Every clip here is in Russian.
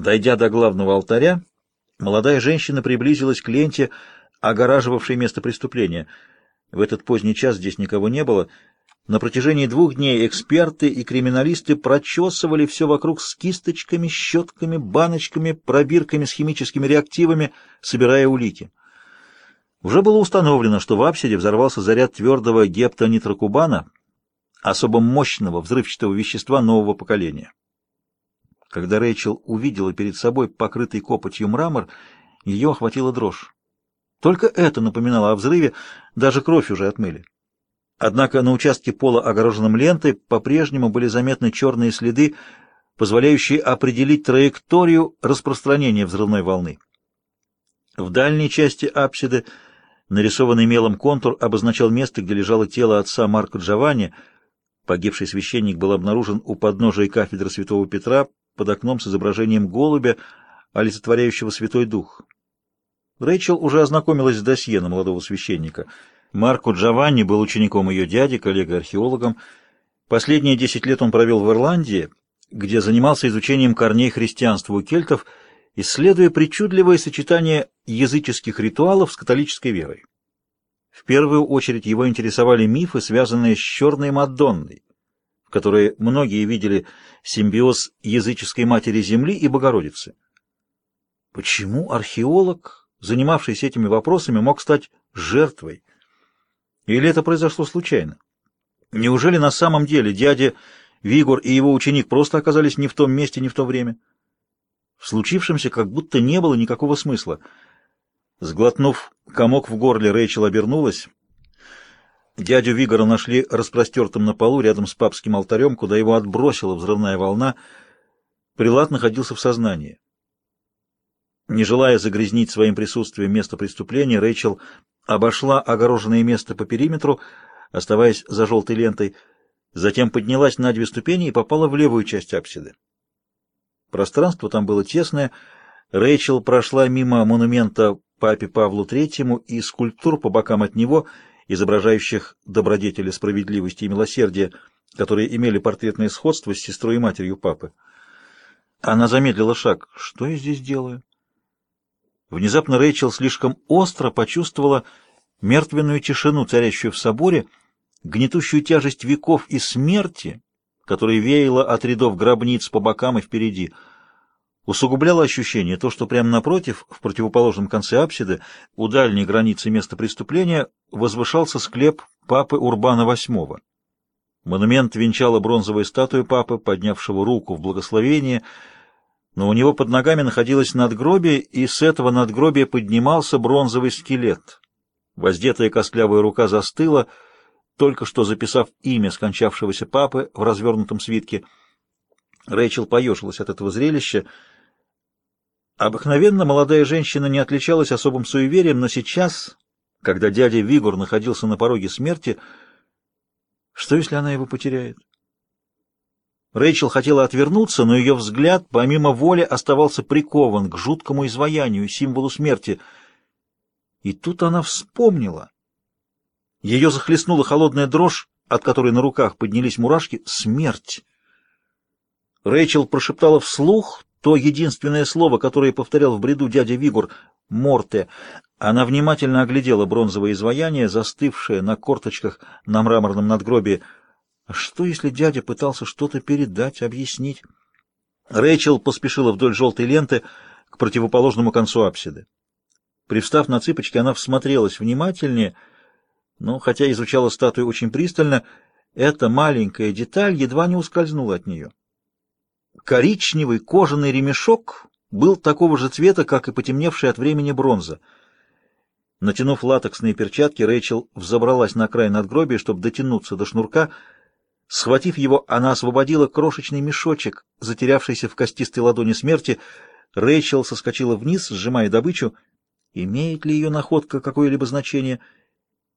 Дойдя до главного алтаря, молодая женщина приблизилась к ленте, огораживавшей место преступления. В этот поздний час здесь никого не было. На протяжении двух дней эксперты и криминалисты прочесывали все вокруг с кисточками, щетками, баночками, пробирками с химическими реактивами, собирая улики. Уже было установлено, что в апсиде взорвался заряд твердого гептонитрокубана, особо мощного взрывчатого вещества нового поколения. Когда Рэйчел увидела перед собой покрытый копотью мрамор, ее охватила дрожь. Только это напоминало о взрыве, даже кровь уже отмыли. Однако на участке пола, огороженном лентой, по-прежнему были заметны черные следы, позволяющие определить траекторию распространения взрывной волны. В дальней части апсиды нарисованный мелом контур обозначал место, где лежало тело отца Марка Джованни. Погибший священник был обнаружен у подножия кафедры святого Петра под окном с изображением голубя, олицетворяющего Святой Дух. Рэйчел уже ознакомилась с досье на молодого священника. Марко Джованни был учеником ее дяди, коллегой-археологом. Последние десять лет он провел в Ирландии, где занимался изучением корней христианства у кельтов, исследуя причудливое сочетание языческих ритуалов с католической верой. В первую очередь его интересовали мифы, связанные с черной Мадонной, в многие видели симбиоз языческой матери Земли и Богородицы. Почему археолог, занимавшийся этими вопросами, мог стать жертвой? Или это произошло случайно? Неужели на самом деле дядя Вигор и его ученик просто оказались не в том месте, не в то время? В случившемся как будто не было никакого смысла. Сглотнув комок в горле, Рэйчел обернулась. Дядю Вигора нашли распростертым на полу рядом с папским алтарем, куда его отбросила взрывная волна. Прилад находился в сознании. Не желая загрязнить своим присутствием место преступления, Рэйчел обошла огороженное место по периметру, оставаясь за желтой лентой, затем поднялась на две ступени и попала в левую часть апсиды. Пространство там было тесное. Рэйчел прошла мимо монумента папе Павлу Третьему и скульптур по бокам от него — изображающих добродетели справедливости и милосердия, которые имели портретное сходство с сестрой и матерью папы. Она замедлила шаг. «Что я здесь делаю?» Внезапно Рэйчел слишком остро почувствовала мертвенную тишину, царящую в соборе, гнетущую тяжесть веков и смерти, которая веяла от рядов гробниц по бокам и впереди — Усугубляло ощущение то, что прямо напротив, в противоположном конце апсиды, у дальней границы места преступления, возвышался склеп папы Урбана VIII. Монумент венчала бронзовая статуя папы, поднявшего руку в благословение, но у него под ногами находилось надгробие, и с этого надгробия поднимался бронзовый скелет. Воздетая костлявая рука застыла, только что записав имя скончавшегося папы в развернутом свитке. Рэйчел поежилась от этого зрелища, Обыкновенно молодая женщина не отличалась особым суеверием, но сейчас, когда дядя Вигур находился на пороге смерти, что если она его потеряет? Рэйчел хотела отвернуться, но ее взгляд, помимо воли, оставался прикован к жуткому изваянию, символу смерти. И тут она вспомнила. Ее захлестнула холодная дрожь, от которой на руках поднялись мурашки. Смерть! Рэйчел прошептала вслух то единственное слово, которое повторял в бреду дядя Вигур — «морте». Она внимательно оглядела бронзовое изваяние, застывшее на корточках на мраморном надгробии. Что, если дядя пытался что-то передать, объяснить? Рэйчел поспешила вдоль желтой ленты к противоположному концу апсиды. Привстав на цыпочки, она всмотрелась внимательнее, но, хотя изучала статую очень пристально, эта маленькая деталь едва не ускользнула от нее. Коричневый кожаный ремешок был такого же цвета, как и потемневшая от времени бронза. Натянув латексные перчатки, Рэйчел взобралась на край надгробия, чтобы дотянуться до шнурка. Схватив его, она освободила крошечный мешочек, затерявшийся в костистой ладони смерти. Рэйчел соскочила вниз, сжимая добычу. Имеет ли ее находка какое-либо значение?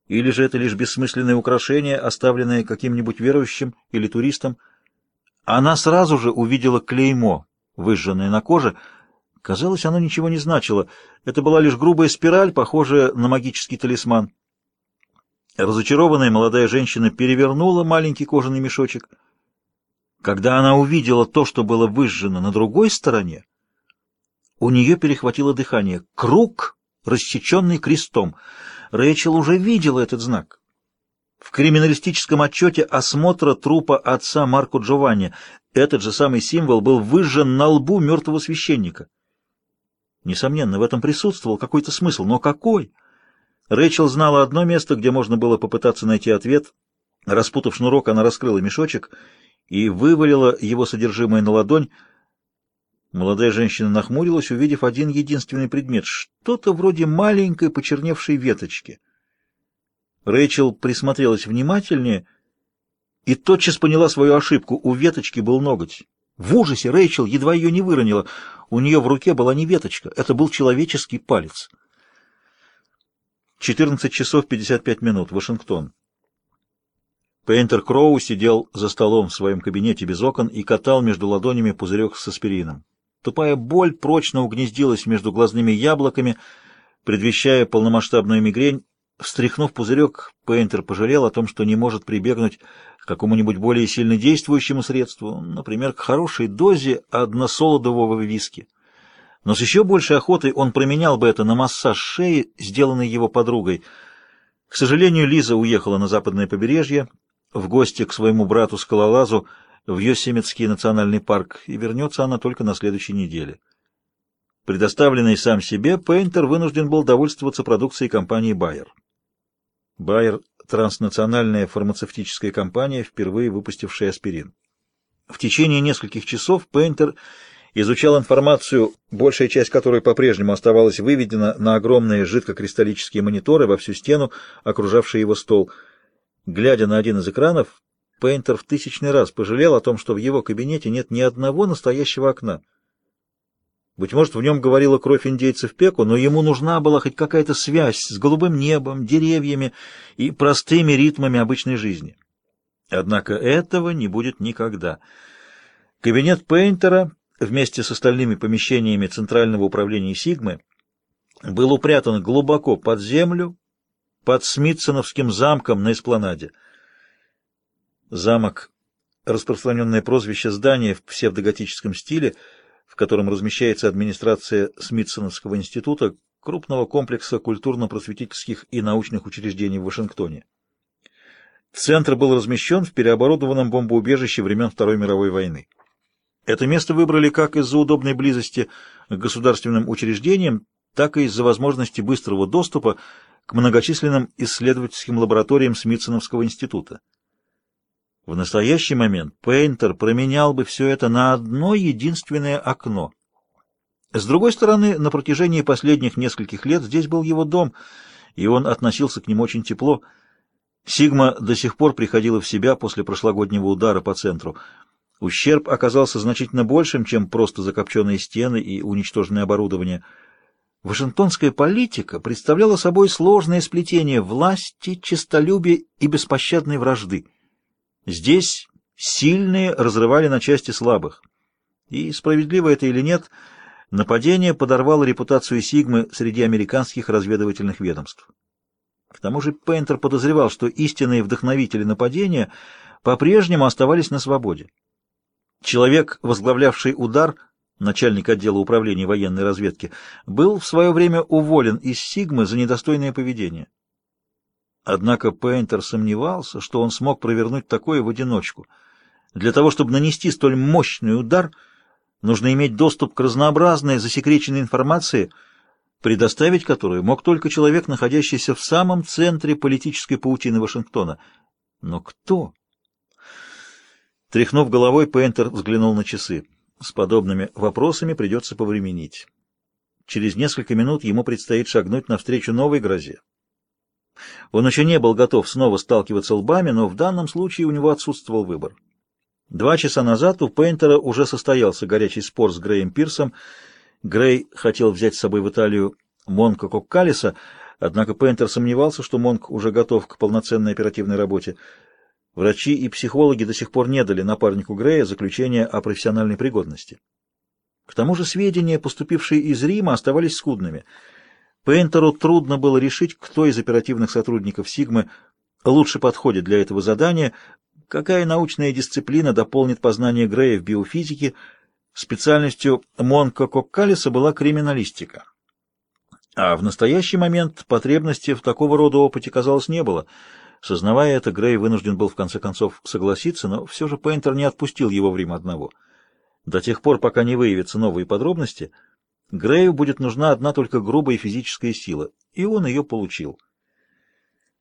Или же это лишь бессмысленное украшение, оставленное каким-нибудь верующим или туристом? Она сразу же увидела клеймо, выжженное на коже. Казалось, оно ничего не значило. Это была лишь грубая спираль, похожая на магический талисман. Разочарованная молодая женщина перевернула маленький кожаный мешочек. Когда она увидела то, что было выжжено на другой стороне, У нее перехватило дыхание. Круг, рассеченный крестом. Рэйчел уже видела этот знак. В криминалистическом отчете осмотра трупа отца Марко Джованни этот же самый символ был выжжен на лбу мертвого священника. Несомненно, в этом присутствовал какой-то смысл, но какой? Рэйчел знала одно место, где можно было попытаться найти ответ. Распутав шнурок, она раскрыла мешочек и вывалила его содержимое на ладонь. Молодая женщина нахмурилась, увидев один единственный предмет — что-то вроде маленькой почерневшей веточки. Рэйчел присмотрелась внимательнее и тотчас поняла свою ошибку. У веточки был ноготь. В ужасе Рэйчел едва ее не выронила. У нее в руке была не веточка, это был человеческий палец. 14 часов 55 минут. Вашингтон. Пейнтер Кроу сидел за столом в своем кабинете без окон и катал между ладонями пузырек с аспирином. Тупая боль прочно угнездилась между глазными яблоками, предвещая полномасштабную мигрень. Встряхнув пузырек, Пейнтер пожалел о том, что не может прибегнуть к какому-нибудь более сильно действующему средству, например, к хорошей дозе односолодового виски. Но с еще большей охотой он променял бы это на массаж шеи, сделанный его подругой. К сожалению, Лиза уехала на западное побережье, в гости к своему брату-скалолазу в Йосемитский национальный парк, и вернется она только на следующей неделе. Предоставленный сам себе, Пейнтер вынужден был довольствоваться продукцией компании Bayer. Bayer — транснациональная фармацевтическая компания, впервые выпустившая аспирин. В течение нескольких часов Пейнтер изучал информацию, большая часть которой по-прежнему оставалась выведена на огромные жидкокристаллические мониторы во всю стену, окружавшие его стол. Глядя на один из экранов, Пейнтер в тысячный раз пожалел о том, что в его кабинете нет ни одного настоящего окна. Быть может, в нем говорила кровь индейцев Пеку, но ему нужна была хоть какая-то связь с голубым небом, деревьями и простыми ритмами обычной жизни. Однако этого не будет никогда. Кабинет Пейнтера вместе с остальными помещениями Центрального управления Сигмы был упрятан глубоко под землю, под Смитсоновским замком на эспланаде. Замок — распространенное прозвище здания в псевдоготическом стиле, в котором размещается администрация Смитсоновского института, крупного комплекса культурно-просветительских и научных учреждений в Вашингтоне. Центр был размещен в переоборудованном бомбоубежище времен Второй мировой войны. Это место выбрали как из-за удобной близости к государственным учреждениям, так и из-за возможности быстрого доступа к многочисленным исследовательским лабораториям Смитсоновского института. В настоящий момент Пейнтер променял бы все это на одно единственное окно. С другой стороны, на протяжении последних нескольких лет здесь был его дом, и он относился к нему очень тепло. Сигма до сих пор приходила в себя после прошлогоднего удара по центру — Ущерб оказался значительно большим, чем просто закопченные стены и уничтоженное оборудование. Вашингтонская политика представляла собой сложное сплетение власти, честолюбия и беспощадной вражды. Здесь сильные разрывали на части слабых. И, справедливо это или нет, нападение подорвало репутацию Сигмы среди американских разведывательных ведомств. К тому же Пейнтер подозревал, что истинные вдохновители нападения по-прежнему оставались на свободе. Человек, возглавлявший удар, начальник отдела управления военной разведки, был в свое время уволен из Сигмы за недостойное поведение. Однако Пейнтер сомневался, что он смог провернуть такое в одиночку. Для того, чтобы нанести столь мощный удар, нужно иметь доступ к разнообразной засекреченной информации, предоставить которую мог только человек, находящийся в самом центре политической паутины Вашингтона. Но кто? Тряхнув головой, Пейнтер взглянул на часы. С подобными вопросами придется повременить. Через несколько минут ему предстоит шагнуть навстречу новой грозе. Он еще не был готов снова сталкиваться лбами, но в данном случае у него отсутствовал выбор. Два часа назад у Пейнтера уже состоялся горячий спор с Греем Пирсом. Грей хотел взять с собой в Италию Монка Коккалиса, однако Пейнтер сомневался, что Монк уже готов к полноценной оперативной работе. Врачи и психологи до сих пор не дали напарнику Грея заключения о профессиональной пригодности. К тому же сведения, поступившие из Рима, оставались скудными. Пейнтеру трудно было решить, кто из оперативных сотрудников Сигмы лучше подходит для этого задания, какая научная дисциплина дополнит познание Грея в биофизике, Специальностью Монка Коккалиса была криминалистика. А в настоящий момент потребности в такого рода опыте, казалось, не было. Сознавая это, Грей вынужден был в конце концов согласиться, но все же Пейнтер не отпустил его в Рим одного. До тех пор, пока не выявятся новые подробности, Грею будет нужна одна только грубая физическая сила, и он ее получил —